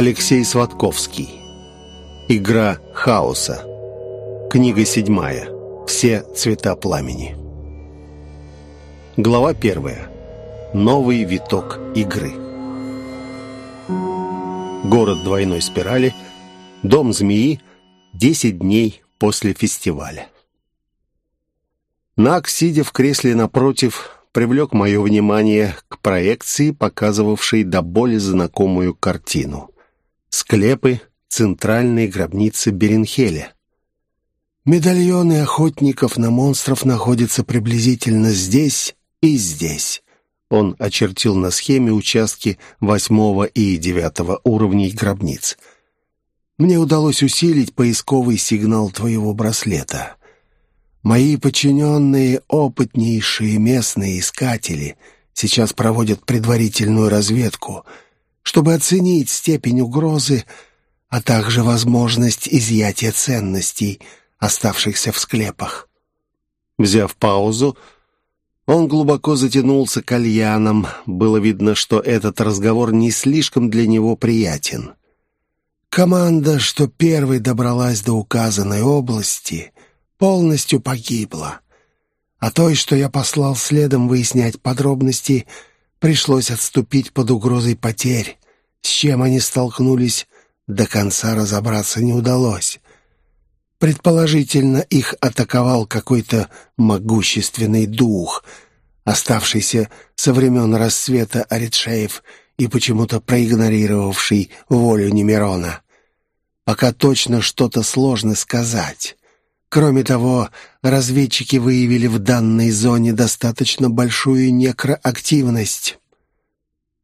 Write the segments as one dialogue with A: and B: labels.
A: Алексей Сватковский. Игра хаоса. Книга седьмая. Все цвета пламени. Глава первая. Новый виток игры. Город двойной спирали. Дом змеи. Десять дней после фестиваля. Нак, сидя в кресле напротив, привлек мое внимание к проекции, показывавшей до боли знакомую картину склепы центральной гробницы Беренхеля. Медальоны охотников на монстров находятся приблизительно здесь и здесь. Он очертил на схеме участки восьмого и девятого уровней гробниц. Мне удалось усилить поисковый сигнал твоего браслета. Мои подчиненные, опытнейшие местные искатели, сейчас проводят предварительную разведку — чтобы оценить степень угрозы, а также возможность изъятия ценностей, оставшихся в склепах. Взяв паузу, он глубоко затянулся кальяном. Было видно, что этот разговор не слишком для него приятен. Команда, что первой добралась до указанной области, полностью погибла. А той, что я послал следом выяснять подробности, — Пришлось отступить под угрозой потерь. С чем они столкнулись, до конца разобраться не удалось. Предположительно, их атаковал какой-то могущественный дух, оставшийся со времен рассвета Аритшеев и почему-то проигнорировавший волю Немирона. Пока точно что-то сложно сказать. Кроме того, разведчики выявили в данной зоне достаточно большую некроактивность.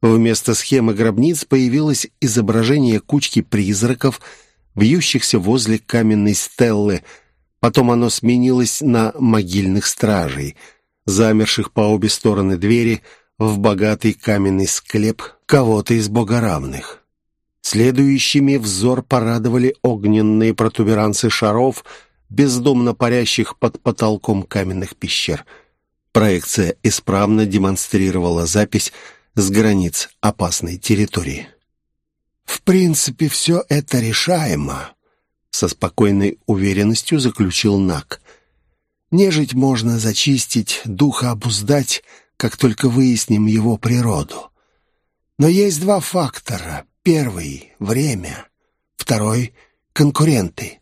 A: Вместо схемы гробниц появилось изображение кучки призраков, вьющихся возле каменной стеллы. Потом оно сменилось на могильных стражей, замерших по обе стороны двери в богатый каменный склеп кого-то из богоравных. Следующими взор порадовали огненные протуберанцы шаров — бездомно парящих под потолком каменных пещер. Проекция исправно демонстрировала запись с границ опасной территории. «В принципе, все это решаемо», — со спокойной уверенностью заключил Нак. «Нежить можно зачистить, духа обуздать, как только выясним его природу. Но есть два фактора. Первый — время. Второй — конкуренты.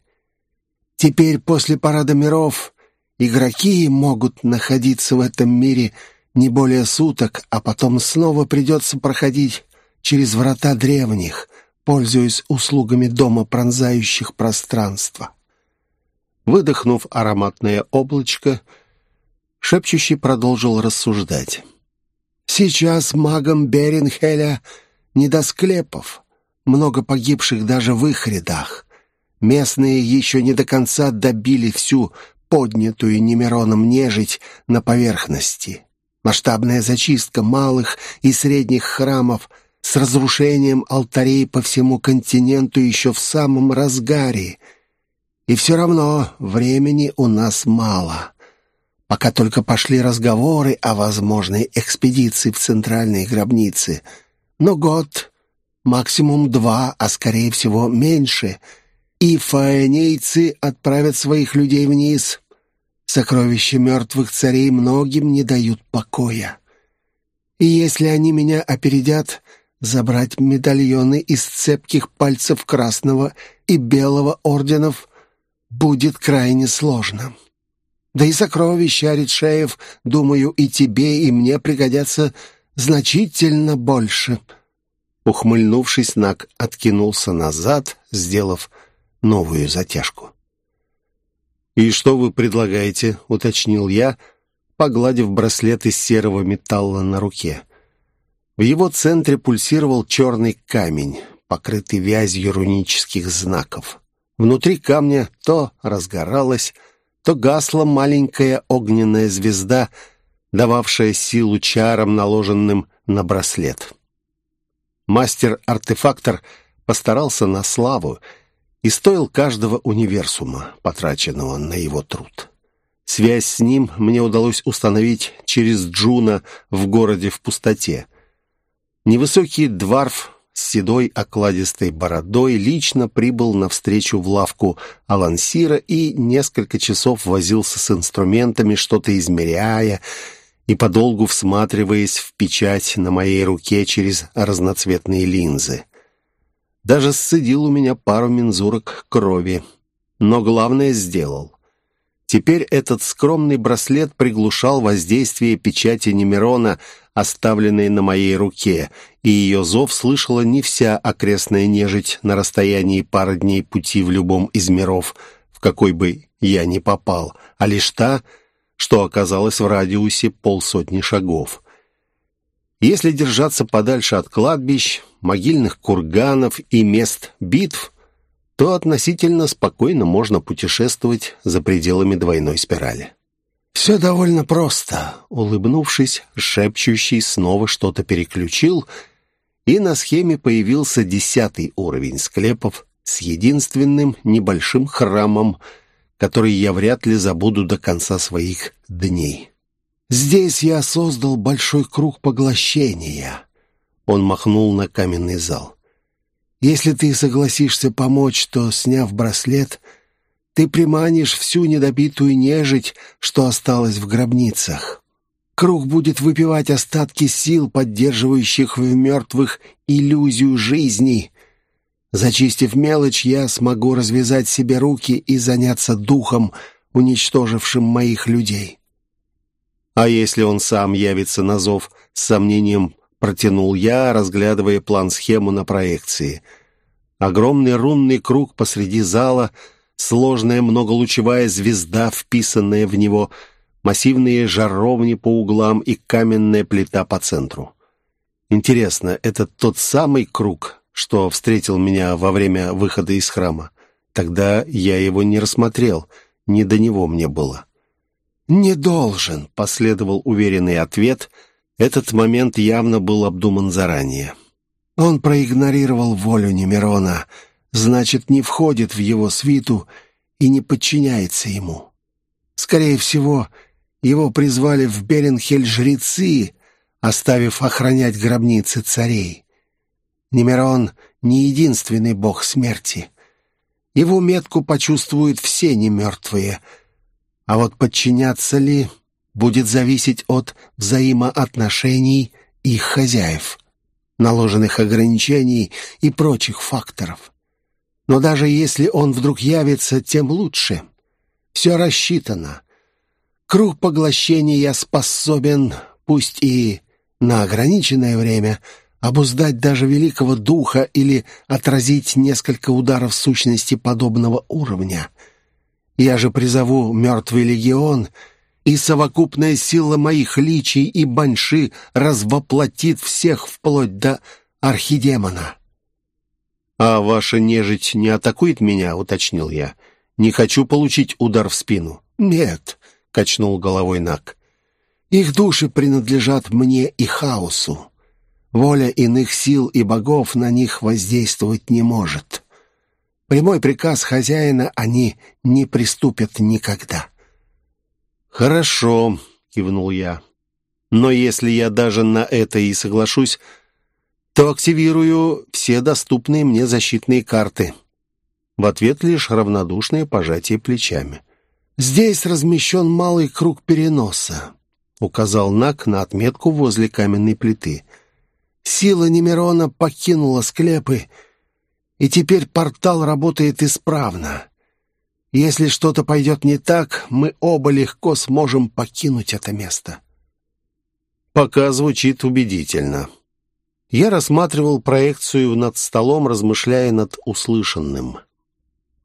A: Теперь, после парада миров, игроки могут находиться в этом мире не более суток, а потом снова придется проходить через врата древних, пользуясь услугами дома пронзающих пространства. Выдохнув ароматное облачко, шепчущий продолжил рассуждать. «Сейчас магам Беренхеля не до склепов, много погибших даже в их рядах. Местные еще не до конца добили всю поднятую Немироном нежить на поверхности. Масштабная зачистка малых и средних храмов с разрушением алтарей по всему континенту еще в самом разгаре. И все равно времени у нас мало. Пока только пошли разговоры о возможной экспедиции в центральные гробницы. Но год, максимум два, а скорее всего меньше — и фаэнейцы отправят своих людей вниз. Сокровища мертвых царей многим не дают покоя. И если они меня опередят, забрать медальоны из цепких пальцев красного и белого орденов будет крайне сложно. Да и сокровища Аритшеев, думаю, и тебе, и мне пригодятся значительно больше». Ухмыльнувшись, Нак откинулся назад, сделав новую затяжку. «И что вы предлагаете?» — уточнил я, погладив браслет из серого металла на руке. В его центре пульсировал черный камень, покрытый вязью рунических знаков. Внутри камня то разгоралась, то гасла маленькая огненная звезда, дававшая силу чарам, наложенным на браслет. Мастер-артефактор постарался на славу и стоил каждого универсума, потраченного на его труд. Связь с ним мне удалось установить через Джуна в городе в пустоте. Невысокий дварф с седой окладистой бородой лично прибыл навстречу в лавку Алансира и несколько часов возился с инструментами, что-то измеряя и подолгу всматриваясь в печать на моей руке через разноцветные линзы. Даже сцедил у меня пару мензурок крови, но главное сделал. Теперь этот скромный браслет приглушал воздействие печати Немирона, оставленной на моей руке, и ее зов слышала не вся окрестная нежить на расстоянии пары дней пути в любом из миров, в какой бы я ни попал, а лишь та, что оказалась в радиусе полсотни шагов. Если держаться подальше от кладбищ, могильных курганов и мест битв, то относительно спокойно можно путешествовать за пределами двойной спирали. «Все довольно просто», — улыбнувшись, шепчущий снова что-то переключил, и на схеме появился десятый уровень склепов с единственным небольшим храмом, который я вряд ли забуду до конца своих дней. «Здесь я создал большой круг поглощения», — он махнул на каменный зал. Если ты согласишься помочь, то, сняв браслет, ты приманишь всю недобитую нежить, что осталось в гробницах. Круг будет выпивать остатки сил, поддерживающих в мертвых иллюзию жизни. Зачистив мелочь, я смогу развязать себе руки и заняться духом, уничтожившим моих людей. А если он сам явится на зов с сомнением Протянул я, разглядывая план-схему на проекции. Огромный рунный круг посреди зала, сложная многолучевая звезда, вписанная в него, массивные жаровни по углам и каменная плита по центру. Интересно, это тот самый круг, что встретил меня во время выхода из храма? Тогда я его не рассмотрел, не до него мне было. «Не должен», — последовал уверенный ответ — этот момент явно был обдуман заранее. Он проигнорировал волю Немирона, значит, не входит в его свиту и не подчиняется ему. Скорее всего, его призвали в Беренхель жрецы, оставив охранять гробницы царей. Немирон не единственный бог смерти. Его метку почувствуют все немертвые, а вот подчиняться ли будет зависеть от взаимоотношений их хозяев, наложенных ограничений и прочих факторов. Но даже если он вдруг явится, тем лучше. Все рассчитано. Круг поглощения способен, пусть и на ограниченное время, обуздать даже великого духа или отразить несколько ударов сущности подобного уровня. Я же призову мертвый легион — и совокупная сила моих личий и банши развоплотит всех вплоть до архидемона. «А ваша нежить не атакует меня?» — уточнил я. «Не хочу получить удар в спину». «Нет», — качнул головой Нак. «Их души принадлежат мне и хаосу. Воля иных сил и богов на них воздействовать не может. Прямой приказ хозяина они не приступят никогда». «Хорошо», — кивнул я. «Но если я даже на это и соглашусь, то активирую все доступные мне защитные карты». В ответ лишь равнодушное пожатие плечами. «Здесь размещен малый круг переноса», — указал Нак на отметку возле каменной плиты. «Сила Немирона покинула склепы, и теперь портал работает исправно. Если что-то пойдет не так, мы оба легко сможем покинуть это место». Пока звучит убедительно. Я рассматривал проекцию над столом, размышляя над услышанным.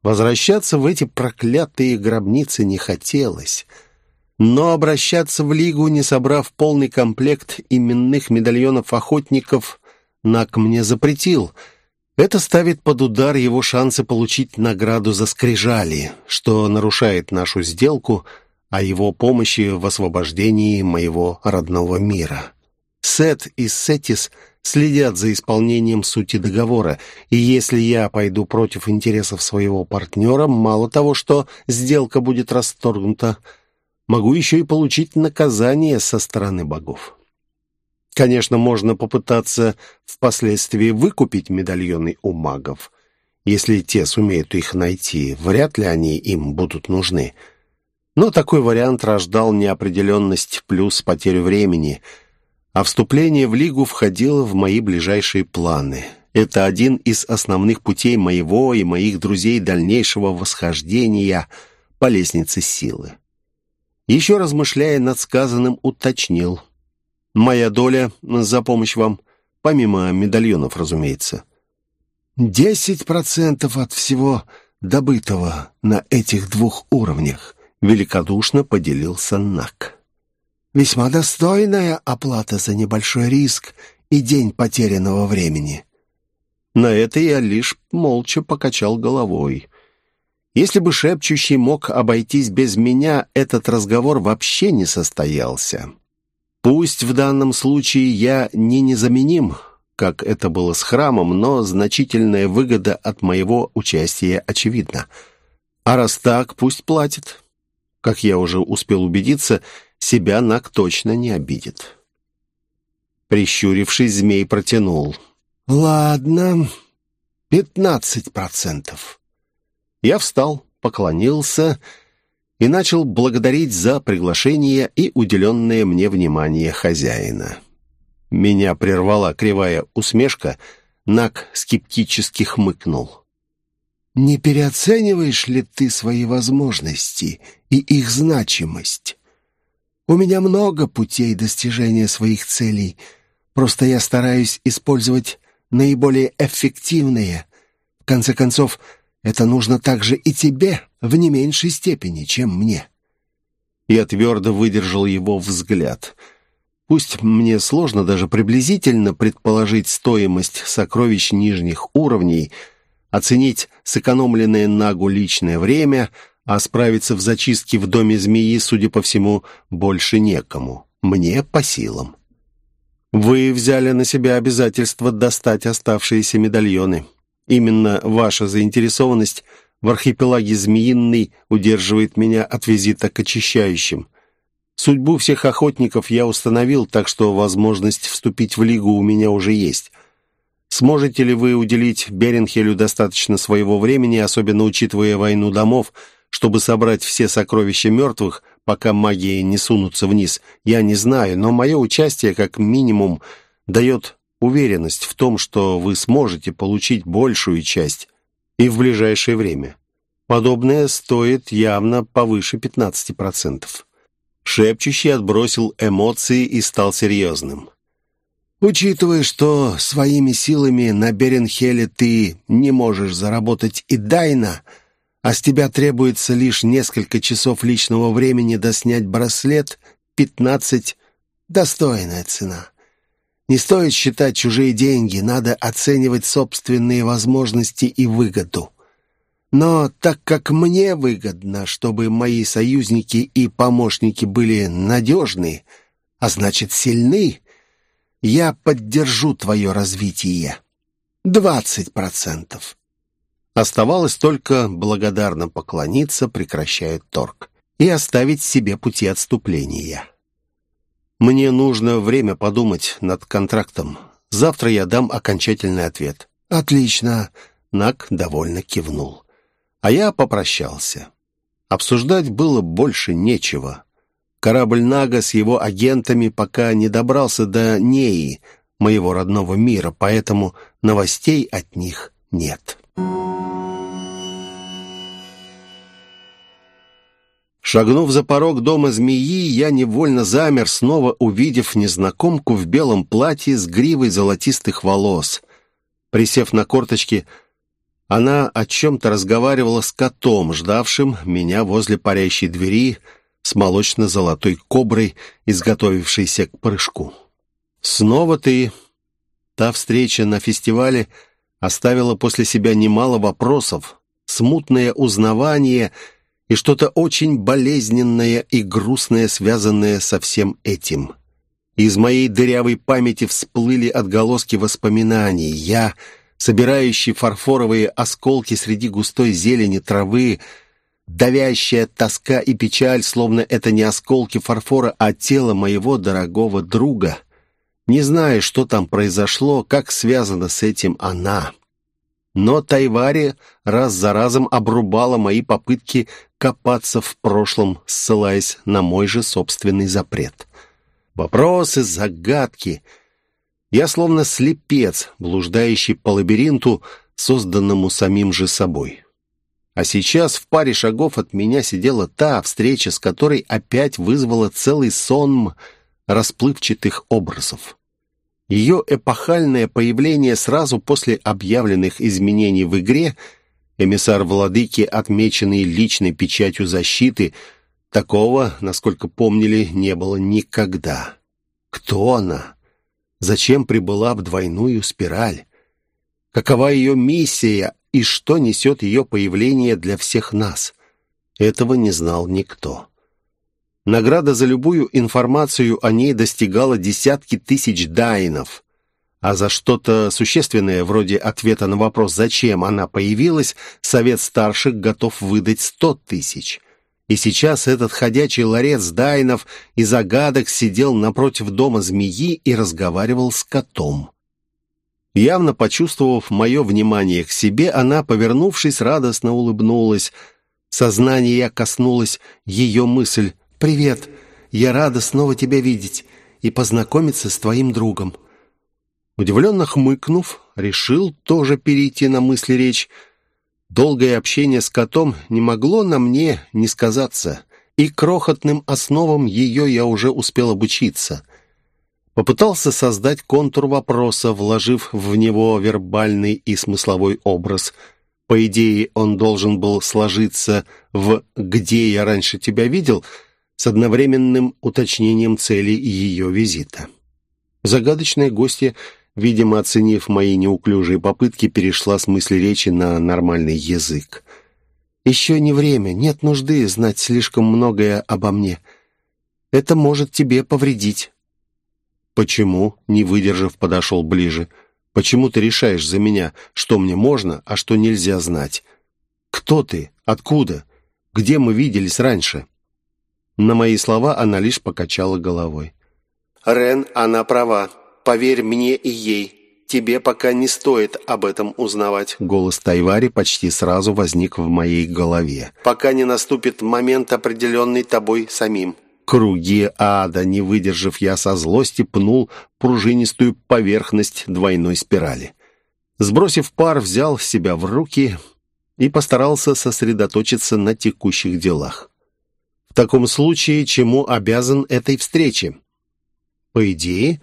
A: Возвращаться в эти проклятые гробницы не хотелось, но обращаться в Лигу, не собрав полный комплект именных медальонов охотников, Нак мне запретил — это ставит под удар его шансы получить награду за скрижали, что нарушает нашу сделку о его помощи в освобождении моего родного мира. Сет и Сетис следят за исполнением сути договора, и если я пойду против интересов своего партнера, мало того, что сделка будет расторгнута, могу еще и получить наказание со стороны богов. Конечно, можно попытаться впоследствии выкупить медальоны у магов. Если те сумеют их найти, вряд ли они им будут нужны. Но такой вариант рождал неопределенность плюс потерю времени, а вступление в Лигу входило в мои ближайшие планы. Это один из основных путей моего и моих друзей дальнейшего восхождения по лестнице силы. Еще размышляя над сказанным, уточнил. «Моя доля за помощь вам, помимо медальонов, разумеется». «Десять процентов от всего добытого на этих двух уровнях», — великодушно поделился Нак. «Весьма достойная оплата за небольшой риск и день потерянного времени». На это я лишь молча покачал головой. Если бы шепчущий мог обойтись без меня, этот разговор вообще не состоялся. Пусть в данном случае я не незаменим, как это было с храмом, но значительная выгода от моего участия очевидна. А раз так, пусть платит. Как я уже успел убедиться, себя Нак точно не обидит. Прищурившись, змей протянул. «Ладно, пятнадцать процентов». Я встал, поклонился и начал благодарить за приглашение и уделенное мне внимание хозяина. Меня прервала кривая усмешка, Нак скептически хмыкнул. «Не переоцениваешь ли ты свои возможности и их значимость? У меня много путей достижения своих целей, просто я стараюсь использовать наиболее эффективные. В конце концов, это нужно также и тебе в не меньшей степени, чем мне». Я твердо выдержал его взгляд — Пусть мне сложно даже приблизительно предположить стоимость сокровищ нижних уровней, оценить сэкономленное Нагу личное время, а справиться в зачистке в доме змеи, судя по всему, больше некому. Мне по силам. Вы взяли на себя обязательство достать оставшиеся медальоны. Именно ваша заинтересованность в архипелаге Змеиный удерживает меня от визита к очищающим. Судьбу всех охотников я установил, так что возможность вступить в Лигу у меня уже есть. Сможете ли вы уделить Беренхелю достаточно своего времени, особенно учитывая войну домов, чтобы собрать все сокровища мертвых, пока магии не сунутся вниз, я не знаю, но мое участие, как минимум, дает уверенность в том, что вы сможете получить большую часть и в ближайшее время. Подобное стоит явно повыше 15%. Шепчущий отбросил эмоции и стал серьезным. «Учитывая, что своими силами на Беренхеле ты не можешь заработать и Дайна, а с тебя требуется лишь несколько часов личного времени до снять браслет, пятнадцать — достойная цена. Не стоит считать чужие деньги, надо оценивать собственные возможности и выгоду. Но так как мне выгодно, чтобы мои союзники и помощники были надежны, а значит сильны, я поддержу твое развитие. Двадцать процентов. Оставалось только благодарно поклониться, прекращая торг, и оставить себе пути отступления. Мне нужно время подумать над контрактом. Завтра я дам окончательный ответ. Отлично. Нак довольно кивнул. А я попрощался. Обсуждать было больше нечего. Корабль Нага с его агентами пока не добрался до Неи, моего родного мира, поэтому новостей от них нет. Шагнув за порог дома змеи, я невольно замер, снова увидев незнакомку в белом платье с гривой золотистых волос. Присев на корточки, она о чем-то разговаривала с котом, ждавшим меня возле парящей двери с молочно-золотой коброй, изготовившейся к прыжку. «Снова ты...» Та встреча на фестивале оставила после себя немало вопросов, смутное узнавание и что-то очень болезненное и грустное, связанное со всем этим. Из моей дырявой памяти всплыли отголоски воспоминаний. Я собирающий фарфоровые осколки среди густой зелени травы, давящая тоска и печаль, словно это не осколки фарфора, а тело моего дорогого друга. Не знаю, что там произошло, как связано с этим она. Но Тайвари раз за разом обрубала мои попытки копаться в прошлом, ссылаясь на мой же собственный запрет. Вопросы, загадки. Я словно слепец, блуждающий по лабиринту, созданному самим же собой. А сейчас в паре шагов от меня сидела та встреча, с которой опять вызвала целый сон расплывчатых образов. Ее эпохальное появление сразу после объявленных изменений в игре, эмиссар владыки, отмеченный личной печатью защиты, такого, насколько помнили, не было никогда. Кто она? Зачем прибыла в двойную спираль? Какова ее миссия и что несет ее появление для всех нас? Этого не знал никто. Награда за любую информацию о ней достигала десятки тысяч дайнов, а за что-то существенное, вроде ответа на вопрос «Зачем она появилась?», Совет Старших готов выдать сто тысяч. И сейчас этот ходячий ларец дайнов и загадок сидел напротив дома змеи и разговаривал с котом. Явно почувствовав мое внимание к себе, она, повернувшись, радостно улыбнулась. Сознание коснулась ее мысль «Привет, я рада снова тебя видеть и познакомиться с твоим другом». Удивленно хмыкнув, решил тоже перейти на мысли речь. Долгое общение с котом не могло на мне не сказаться, и крохотным основам ее я уже успел обучиться. Попытался создать контур вопроса, вложив в него вербальный и смысловой образ. По идее, он должен был сложиться в «где я раньше тебя видел» с одновременным уточнением цели ее визита. Загадочная гостья, видимо, оценив мои неуклюжие попытки, перешла с мысли речи на нормальный язык. «Еще не время, нет нужды знать слишком многое обо мне. Это может тебе повредить». «Почему?» — не выдержав, подошел ближе. «Почему ты решаешь за меня, что мне можно, а что нельзя знать? Кто ты? Откуда? Где мы виделись раньше?» На мои слова она лишь покачала головой.
B: «Рен, она права. Поверь мне и ей. Тебе пока не стоит об этом узнавать».
A: Голос Тайвари почти сразу возник в моей голове.
B: «Пока не наступит момент, определенный тобой самим
A: круги ада, не выдержав я со злости, пнул пружинистую поверхность двойной спирали. Сбросив пар, взял себя в руки и постарался сосредоточиться на текущих делах. В таком случае, чему обязан этой встрече? По идее,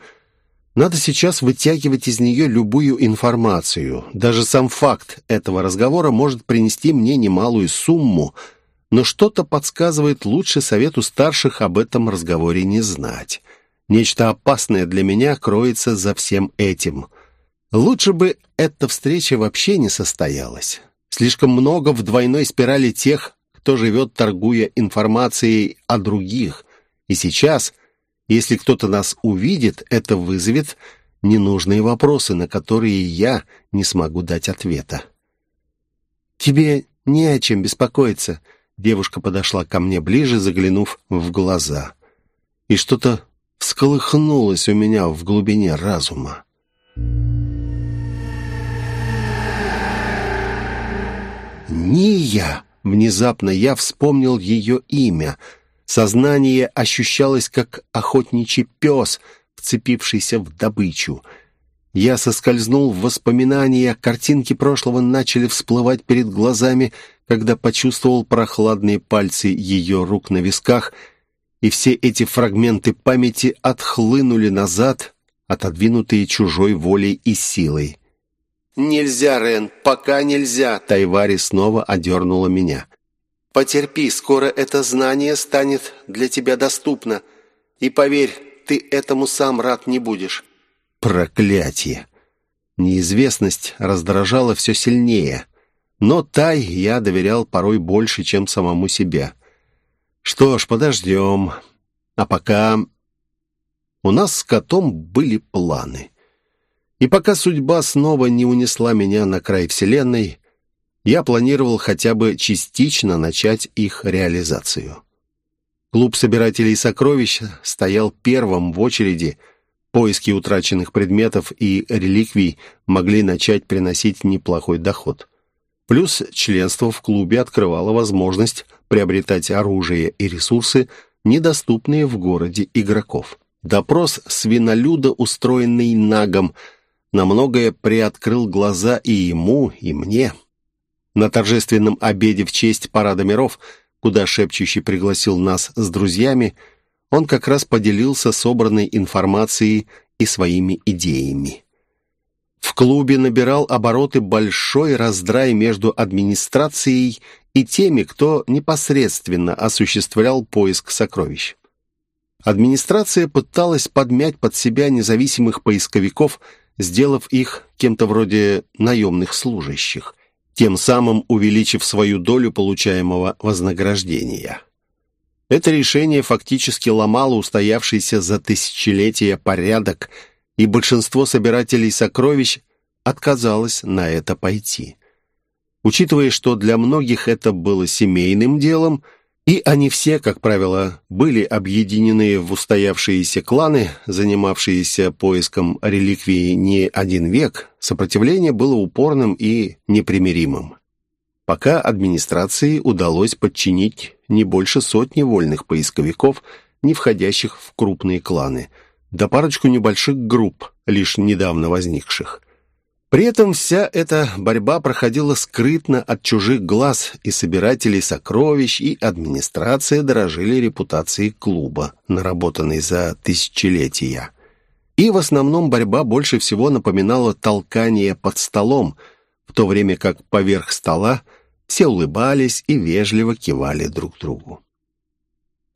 A: надо сейчас вытягивать из нее любую информацию. Даже сам факт этого разговора может принести мне немалую сумму – но что-то подсказывает лучше совету старших об этом разговоре не знать. Нечто опасное для меня кроется за всем этим. Лучше бы эта встреча вообще не состоялась. Слишком много в двойной спирали тех, кто живет, торгуя информацией о других. И сейчас, если кто-то нас увидит, это вызовет ненужные вопросы, на которые я не смогу дать ответа. «Тебе не о чем беспокоиться», Девушка подошла ко мне ближе, заглянув в глаза. И что-то всколыхнулось у меня в глубине разума. «Ния!» Внезапно я вспомнил ее имя. Сознание ощущалось, как охотничий пес, вцепившийся в добычу. Я соскользнул в воспоминания, картинки прошлого начали всплывать перед глазами — когда почувствовал прохладные пальцы ее рук на висках, и все эти фрагменты памяти отхлынули назад, отодвинутые чужой волей и силой.
B: «Нельзя, Рен, пока нельзя!»
A: Тайвари снова одернула меня.
B: «Потерпи, скоро это знание станет для тебя доступно. И поверь, ты этому сам рад не будешь».
A: «Проклятие!» Неизвестность раздражала все сильнее — но Тай я доверял порой больше, чем самому себе. Что ж, подождем. А пока... У нас с котом были планы. И пока судьба снова не унесла меня на край Вселенной, я планировал хотя бы частично начать их реализацию. Клуб собирателей сокровищ стоял первым в очереди, Поиски утраченных предметов и реликвий могли начать приносить неплохой доход. Плюс членство в клубе открывало возможность приобретать оружие и ресурсы, недоступные в городе игроков. Допрос свинолюда, устроенный Нагом, на многое приоткрыл глаза и ему, и мне. На торжественном обеде в честь Парада миров, куда шепчущий пригласил нас с друзьями, он как раз поделился собранной информацией и своими идеями. В клубе набирал обороты большой раздрай между администрацией и теми, кто непосредственно осуществлял поиск сокровищ. Администрация пыталась подмять под себя независимых поисковиков, сделав их кем-то вроде наемных служащих, тем самым увеличив свою долю получаемого вознаграждения. Это решение фактически ломало устоявшийся за тысячелетия порядок, и большинство собирателей сокровищ отказалось на это пойти. Учитывая, что для многих это было семейным делом, и они все, как правило, были объединены в устоявшиеся кланы, занимавшиеся поиском реликвии не один век, сопротивление было упорным и непримиримым. Пока администрации удалось подчинить не больше сотни вольных поисковиков, не входящих в крупные кланы, да парочку небольших групп, лишь недавно возникших. При этом вся эта борьба проходила скрытно от чужих глаз, и собиратели сокровищ, и администрация дорожили репутацией клуба, наработанной за тысячелетия. И в основном борьба больше всего напоминала толкание под столом, в то время как поверх стола все улыбались и вежливо кивали друг другу.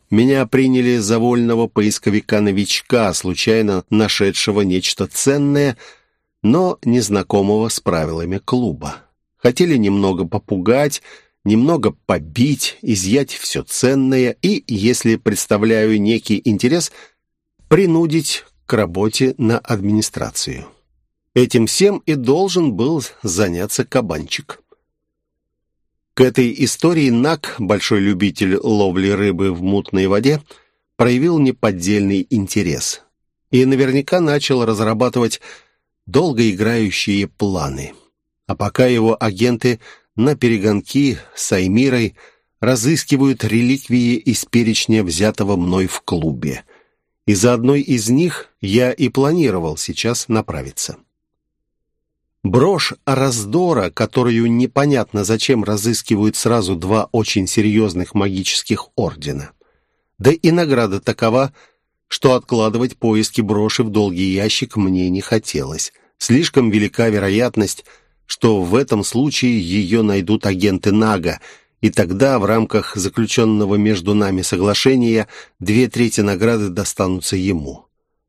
A: Меня приняли за вольного поисковика-новичка, случайно нашедшего нечто ценное, но незнакомого с правилами клуба. Хотели немного попугать, немного побить, изъять все ценное и, если представляю некий интерес, принудить к работе на администрацию. Этим всем и должен был заняться кабанчик. К этой истории Нак, большой любитель ловли рыбы в мутной воде, проявил неподдельный интерес и наверняка начал разрабатывать долгоиграющие планы. А пока его агенты на перегонки с Аймирой разыскивают реликвии из перечня, взятого мной в клубе. И за одной из них я и планировал сейчас направиться. Брошь раздора, которую непонятно зачем разыскивают сразу два очень серьезных магических ордена. Да и награда такова, что откладывать поиски броши в долгий ящик мне не хотелось. Слишком велика вероятность, что в этом случае ее найдут агенты Нага, и тогда в рамках заключенного между нами соглашения две трети награды достанутся ему.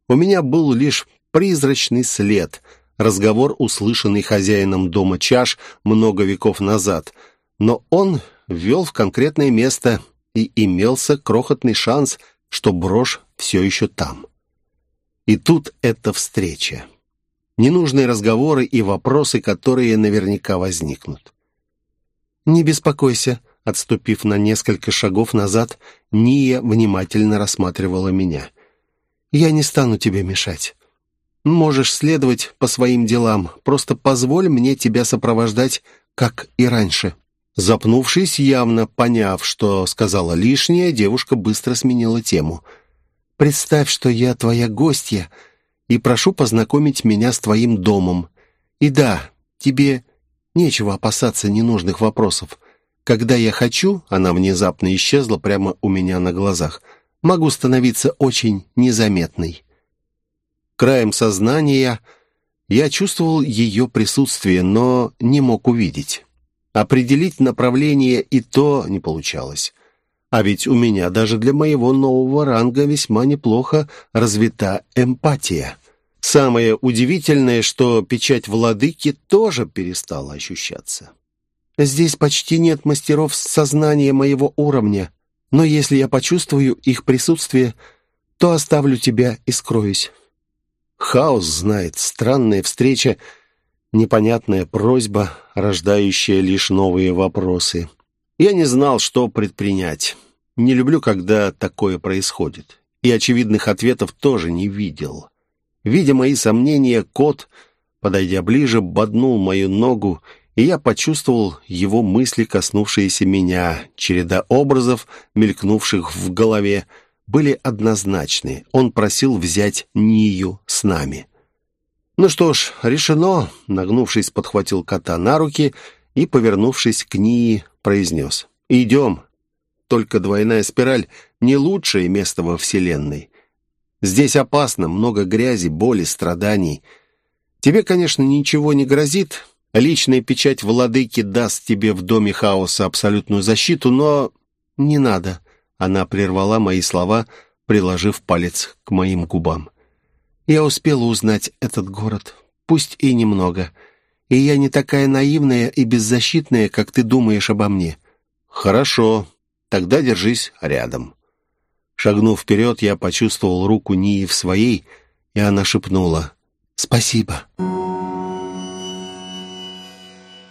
A: У меня был лишь призрачный след — разговор, услышанный хозяином дома чаш много веков назад, но он ввел в конкретное место и имелся крохотный шанс, что брошь все еще там. И тут эта встреча. Ненужные разговоры и вопросы, которые наверняка возникнут. «Не беспокойся», — отступив на несколько шагов назад, Ния внимательно рассматривала меня. «Я не стану тебе мешать. Можешь следовать по своим делам. Просто позволь мне тебя сопровождать, как и раньше». Запнувшись, явно поняв, что сказала лишнее, девушка быстро сменила тему. «Представь, что я твоя гостья, и прошу познакомить меня с твоим домом. И да, тебе нечего опасаться ненужных вопросов. Когда я хочу, она внезапно исчезла прямо у меня на глазах, могу становиться очень незаметной». Краем сознания я чувствовал ее присутствие, но не мог увидеть. Определить направление и то не получалось. А ведь у меня даже для моего нового ранга весьма неплохо развита эмпатия. Самое удивительное, что печать владыки тоже перестала ощущаться. Здесь почти нет мастеров сознания моего уровня, но если я почувствую их присутствие, то оставлю тебя и скроюсь. Хаос знает, странная встреча, непонятная просьба, рождающая лишь новые вопросы. Я не знал, что предпринять. Не люблю, когда такое происходит. И очевидных ответов тоже не видел. Видя мои сомнения, кот, подойдя ближе, боднул мою ногу, и я почувствовал его мысли, коснувшиеся меня. Череда образов, мелькнувших в голове, были однозначны. Он просил взять Нию с нами. «Ну что ж, решено», — нагнувшись, подхватил кота на руки и, повернувшись к Нии, произнес. «Идем. Только двойная спираль — не лучшее место во Вселенной. Здесь опасно, много грязи, боли, страданий. Тебе, конечно, ничего не грозит. Личная печать владыки даст тебе в доме хаоса абсолютную защиту, но не надо». Она прервала мои слова, приложив палец к моим губам. «Я успела узнать этот город, пусть и немного, и я не такая наивная и беззащитная, как ты думаешь обо мне». «Хорошо, тогда держись рядом». Шагнув вперед, я почувствовал руку Нии в своей, и она шепнула «Спасибо».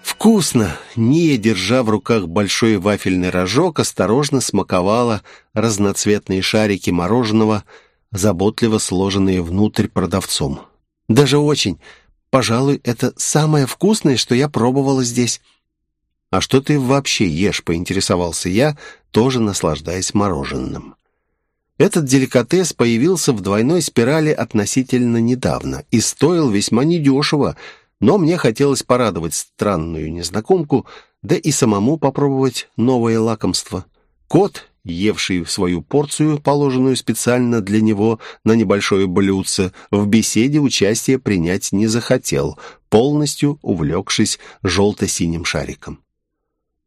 A: «Вкусно!» Ния, держа в руках большой вафельный рожок, осторожно смаковала разноцветные шарики мороженого, заботливо сложенные внутрь продавцом. «Даже очень. Пожалуй, это самое вкусное, что я пробовала здесь». «А что ты вообще ешь?» — поинтересовался я, тоже наслаждаясь мороженым. Этот деликатес появился в двойной спирали относительно недавно и стоил весьма недешево — но мне хотелось порадовать странную незнакомку, да и самому попробовать новое лакомство. Кот, евший свою порцию, положенную специально для него на небольшое блюдце, в беседе участие принять не захотел, полностью увлекшись желто-синим шариком.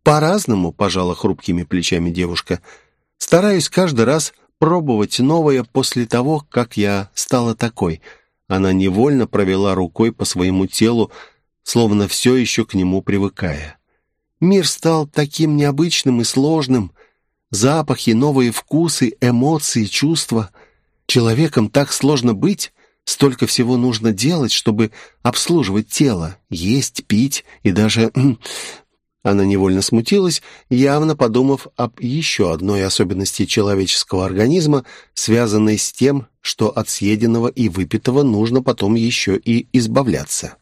A: «По-разному», — пожала хрупкими плечами девушка, — «стараюсь каждый раз пробовать новое после того, как я стала такой». Она невольно провела рукой по своему телу, словно все еще к нему привыкая. Мир стал таким необычным и сложным. Запахи, новые вкусы, эмоции, чувства. Человеком так сложно быть, столько всего нужно делать, чтобы обслуживать тело, есть, пить и даже она невольно смутилась, явно подумав об еще одной особенности человеческого организма, связанной с тем, что от съеденного и выпитого нужно потом еще и избавляться.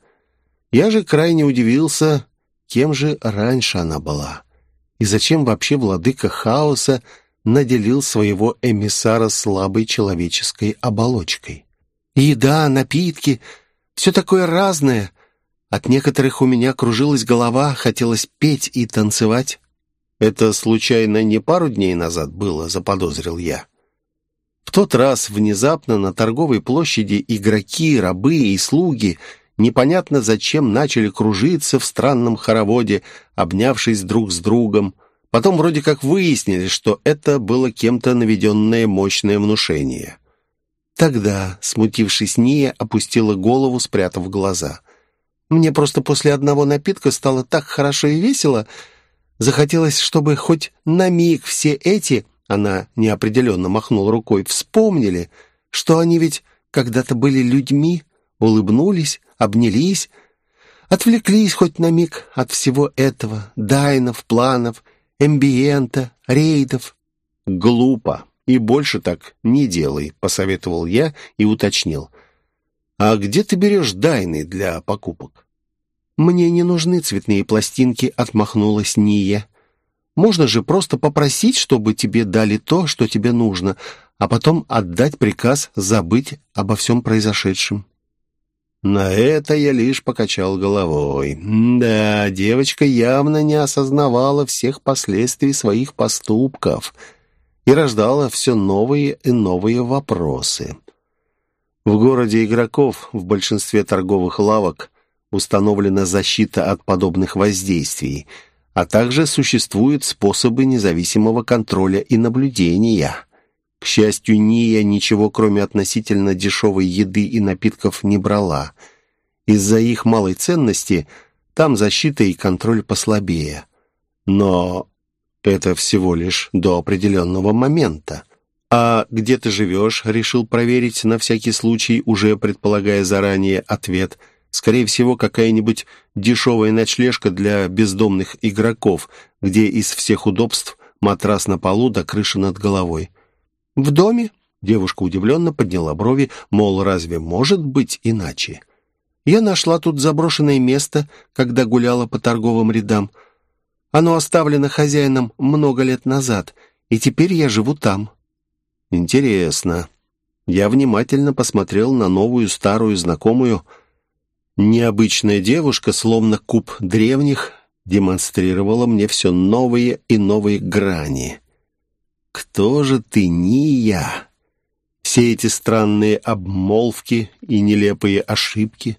A: Я же крайне удивился, кем же раньше она была. И зачем вообще владыка хаоса наделил своего эмиссара слабой человеческой оболочкой? Еда, напитки — все такое разное — от некоторых у меня кружилась голова, хотелось петь и танцевать. Это, случайно, не пару дней назад было, заподозрил я. В тот раз внезапно на торговой площади игроки, рабы и слуги непонятно зачем начали кружиться в странном хороводе, обнявшись друг с другом. Потом вроде как выяснили, что это было кем-то наведенное мощное внушение. Тогда, смутившись Ния, опустила голову, спрятав глаза — мне просто после одного напитка стало так хорошо и весело. Захотелось, чтобы хоть на миг все эти, она неопределенно махнула рукой, вспомнили, что они ведь когда-то были людьми, улыбнулись, обнялись, отвлеклись хоть на миг от всего этого, дайнов, планов, эмбиента, рейдов. Глупо. И больше так не делай, посоветовал я и уточнил. «А где ты берешь дайны для покупок?» «Мне не нужны цветные пластинки», — отмахнулась Ния. «Можно же просто попросить, чтобы тебе дали то, что тебе нужно, а потом отдать приказ забыть обо всем произошедшем». На это я лишь покачал головой. Да, девочка явно не осознавала всех последствий своих поступков и рождала все новые и новые вопросы. В городе игроков в большинстве торговых лавок установлена защита от подобных воздействий, а также существуют способы независимого контроля и наблюдения. К счастью, Ния ничего, кроме относительно дешевой еды и напитков, не брала. Из-за их малой ценности там защита и контроль послабее. Но это всего лишь до определенного момента. «А где ты живешь?» — решил проверить на всякий случай, уже предполагая заранее ответ. «Скорее всего, какая-нибудь дешевая ночлежка для бездомных игроков, где из всех удобств матрас на полу до крыши над головой». «В доме?» Девушка удивленно подняла брови, мол, разве может быть иначе? Я нашла тут заброшенное место, когда гуляла по торговым рядам. Оно оставлено хозяином много лет назад, и теперь я живу там. Интересно. Я внимательно посмотрел на новую старую знакомую. Необычная девушка, словно куб древних, демонстрировала мне все новые и новые грани. «Кто же ты, Ния?» Все эти странные обмолвки и нелепые ошибки.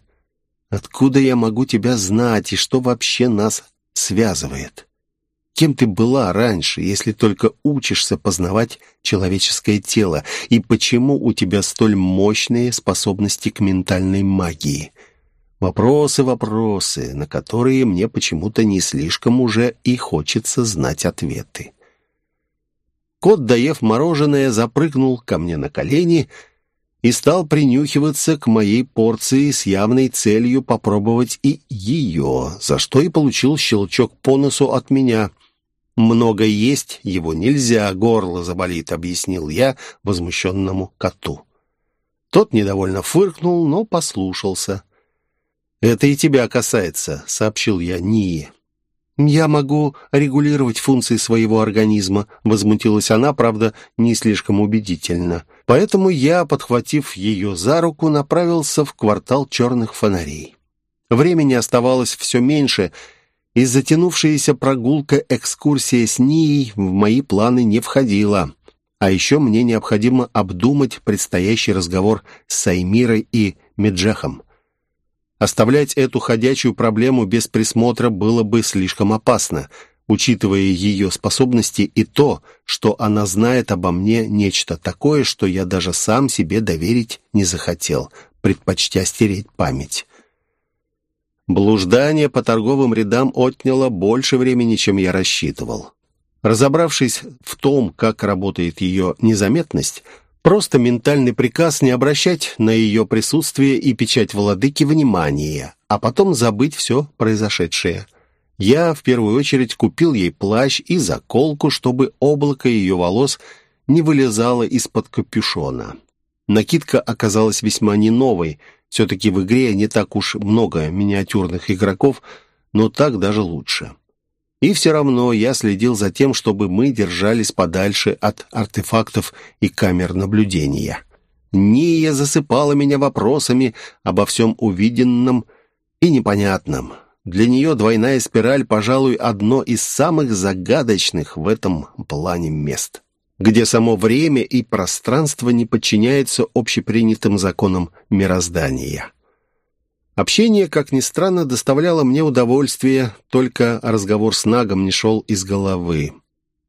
A: Откуда я могу тебя знать и что вообще нас связывает? Кем ты была раньше, если только учишься познавать человеческое тело? И почему у тебя столь мощные способности к ментальной магии? Вопросы, вопросы, на которые мне почему-то не слишком уже и хочется знать ответы. Кот, доев мороженое, запрыгнул ко мне на колени и стал принюхиваться к моей порции с явной целью попробовать и ее, за что и получил щелчок по носу от меня. «Много есть его нельзя, горло заболит», — объяснил я возмущенному коту. Тот недовольно фыркнул, но послушался. «Это и тебя касается», — сообщил я Нии. «Я могу регулировать функции своего организма», — возмутилась она, правда, не слишком убедительно. Поэтому я, подхватив ее за руку, направился в квартал черных фонарей. Времени оставалось все меньше, и затянувшаяся прогулка-экскурсия с Нией в мои планы не входила. А еще мне необходимо обдумать предстоящий разговор с Саймирой и Меджехом. Оставлять эту ходячую проблему без присмотра было бы слишком опасно, учитывая ее способности и то, что она знает обо мне нечто такое, что я даже сам себе доверить не захотел, предпочтя стереть память. Блуждание по торговым рядам отняло больше времени, чем я рассчитывал. Разобравшись в том, как работает ее незаметность, Просто ментальный приказ не обращать на ее присутствие и печать владыки внимания, а потом забыть все произошедшее. Я в первую очередь купил ей плащ и заколку, чтобы облако ее волос не вылезало из-под капюшона. Накидка оказалась весьма не новой, все-таки в игре не так уж много миниатюрных игроков, но так даже лучше. И все равно я следил за тем, чтобы мы держались подальше от артефактов и камер наблюдения. Ния засыпала меня вопросами обо всем увиденном и непонятном. Для нее двойная спираль, пожалуй, одно из самых загадочных в этом плане мест, где само время и пространство не подчиняются общепринятым законам мироздания. Общение, как ни странно, доставляло мне удовольствие, только разговор с Нагом не шел из головы.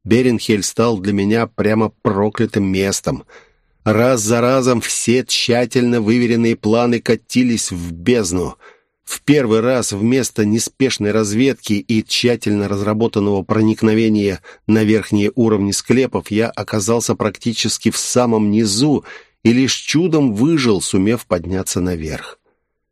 A: Беренхель стал для меня прямо проклятым местом. Раз за разом все тщательно выверенные планы катились в бездну. В первый раз вместо неспешной разведки и тщательно разработанного проникновения на верхние уровни склепов я оказался практически в самом низу и лишь чудом выжил, сумев подняться наверх.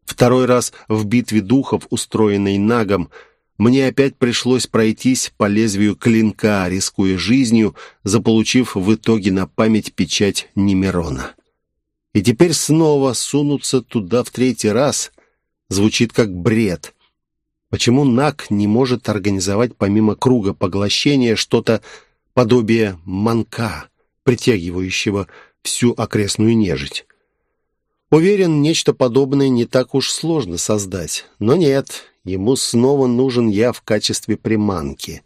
A: Второй раз в битве духов, устроенной Нагом, мне опять пришлось пройтись по лезвию клинка, рискуя жизнью, заполучив в итоге на память печать Немирона. И теперь снова сунуться туда в третий раз звучит как бред. Почему Наг не может организовать помимо круга поглощения что-то подобие манка, притягивающего всю окрестную нежить? Уверен, нечто подобное не так уж сложно создать. Но нет, ему снова нужен я в качестве приманки.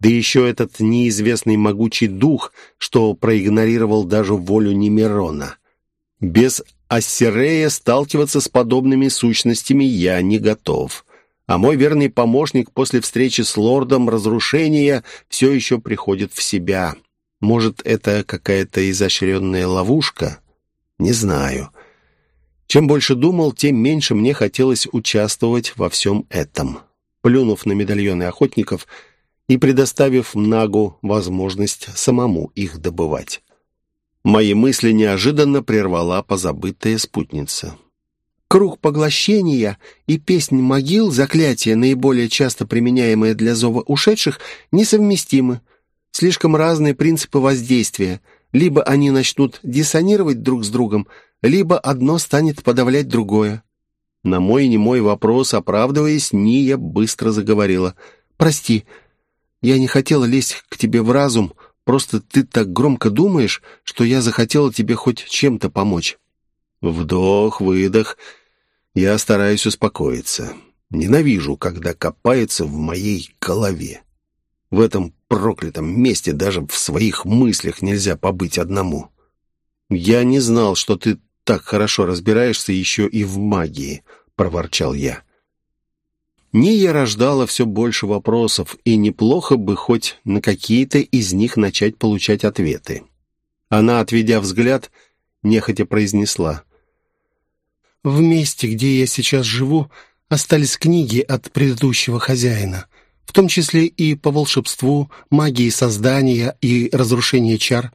A: Да еще этот неизвестный могучий дух, что проигнорировал даже волю Немирона. Без Ассерея сталкиваться с подобными сущностями я не готов. А мой верный помощник после встречи с лордом разрушения все еще приходит в себя. Может, это какая-то изощренная ловушка? Не знаю. Чем больше думал, тем меньше мне хотелось участвовать во всем этом. Плюнув на медальоны охотников и предоставив Нагу возможность самому их добывать. Мои мысли неожиданно прервала позабытая спутница. Круг поглощения и песнь могил, заклятия, наиболее часто применяемые для зова ушедших, несовместимы. Слишком разные принципы воздействия.
B: Либо они начнут диссонировать друг с другом, либо одно станет подавлять другое.
A: На мой немой вопрос, оправдываясь, Ния быстро заговорила.
B: «Прости, я не хотела лезть к тебе в разум, просто ты так громко думаешь, что я захотела тебе хоть чем-то помочь».
A: Вдох, выдох. Я стараюсь успокоиться. Ненавижу, когда копается в моей голове. В этом проклятом месте даже в своих мыслях нельзя побыть одному. Я не знал, что ты так хорошо разбираешься еще и в магии», — проворчал я. Ния рождала все больше вопросов, и неплохо бы хоть на какие-то из них начать получать ответы. Она, отведя взгляд, нехотя произнесла.
B: «В месте, где я сейчас живу, остались книги от предыдущего хозяина, в том числе и по волшебству, магии создания и разрушения чар.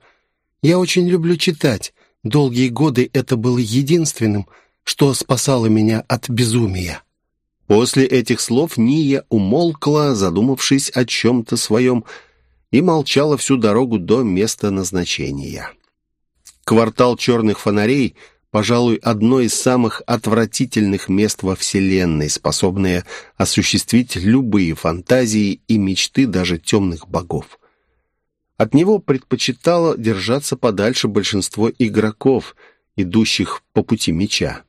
B: Я очень люблю читать, Долгие годы это было единственным, что спасало меня от безумия.
A: После этих слов Ния умолкла, задумавшись о чем-то своем, и молчала всю дорогу до места назначения. Квартал черных фонарей — пожалуй, одно из самых отвратительных мест во Вселенной, способное осуществить любые фантазии и мечты даже темных богов. От него предпочитало держаться подальше большинство игроков, идущих по пути меча.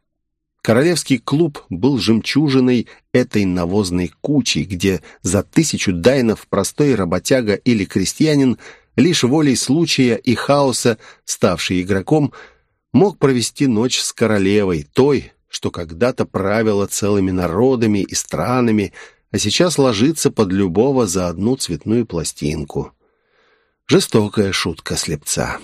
A: Королевский клуб был жемчужиной этой навозной кучи, где за тысячу дайнов простой работяга или крестьянин, лишь волей случая и хаоса, ставший игроком, мог провести ночь с королевой, той, что когда-то правила целыми народами и странами, а сейчас ложится под любого за одну цветную пластинку. Жестокая шутка слепца.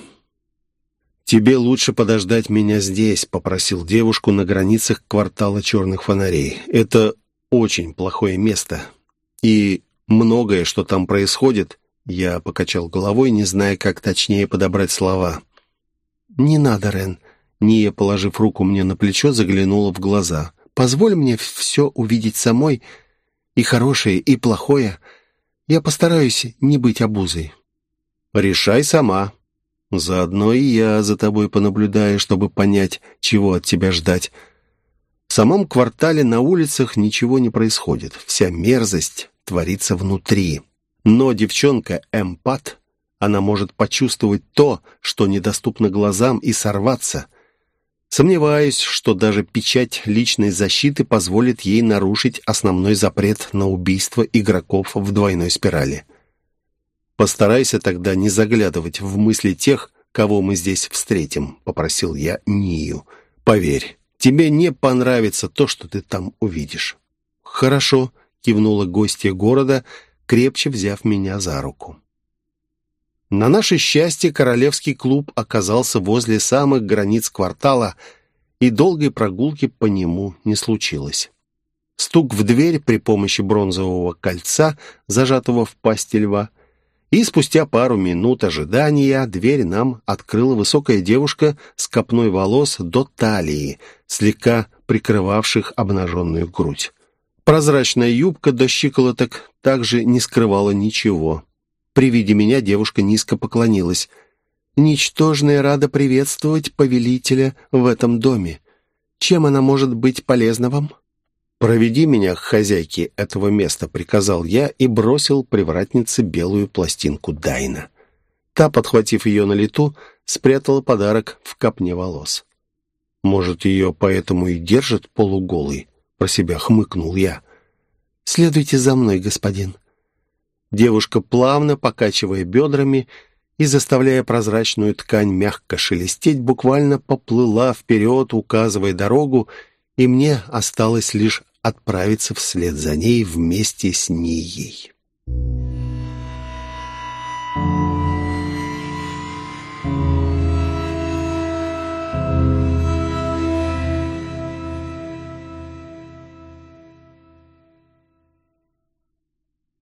A: «Тебе лучше подождать меня здесь», — попросил девушку на границах квартала черных фонарей. «Это очень плохое место. И многое, что там происходит...» Я покачал головой, не зная, как точнее подобрать слова.
B: «Не надо, Рен». Ния, положив руку мне на плечо, заглянула в глаза. «Позволь мне все увидеть самой, и хорошее, и плохое. Я постараюсь не быть обузой».
A: Решай сама. Заодно и я за тобой понаблюдаю, чтобы понять, чего от тебя ждать. В самом квартале на улицах ничего не происходит. Вся мерзость творится внутри. Но девчонка эмпат, она может почувствовать то, что недоступно глазам, и сорваться. Сомневаюсь, что даже печать личной защиты позволит ей нарушить основной запрет на убийство игроков в двойной спирали. «Постарайся тогда не заглядывать в мысли тех, кого мы здесь встретим», — попросил я Нию. «Поверь, тебе не понравится то, что ты там увидишь».
B: «Хорошо», — кивнула гостья города, крепче взяв меня за руку.
A: На наше счастье королевский клуб оказался возле самых границ квартала, и долгой прогулки по нему не случилось. Стук в дверь при помощи бронзового кольца, зажатого в пасти льва — и спустя пару минут ожидания дверь нам открыла высокая девушка с копной волос до талии, слегка прикрывавших обнаженную грудь. Прозрачная юбка до щиколоток также не скрывала ничего. При виде меня девушка низко поклонилась. «Ничтожная рада приветствовать повелителя в этом доме. Чем она может быть полезна вам?» «Проведи меня к хозяйке этого места», — приказал я и бросил привратнице белую пластинку Дайна. Та, подхватив ее на лету, спрятала подарок в копне волос. «Может, ее поэтому и держат полуголой?» — про себя хмыкнул я.
B: «Следуйте за мной, господин».
A: Девушка, плавно покачивая бедрами и заставляя прозрачную ткань мягко шелестеть, буквально поплыла вперед, указывая дорогу, и мне осталось лишь отправиться вслед за ней вместе с Нией.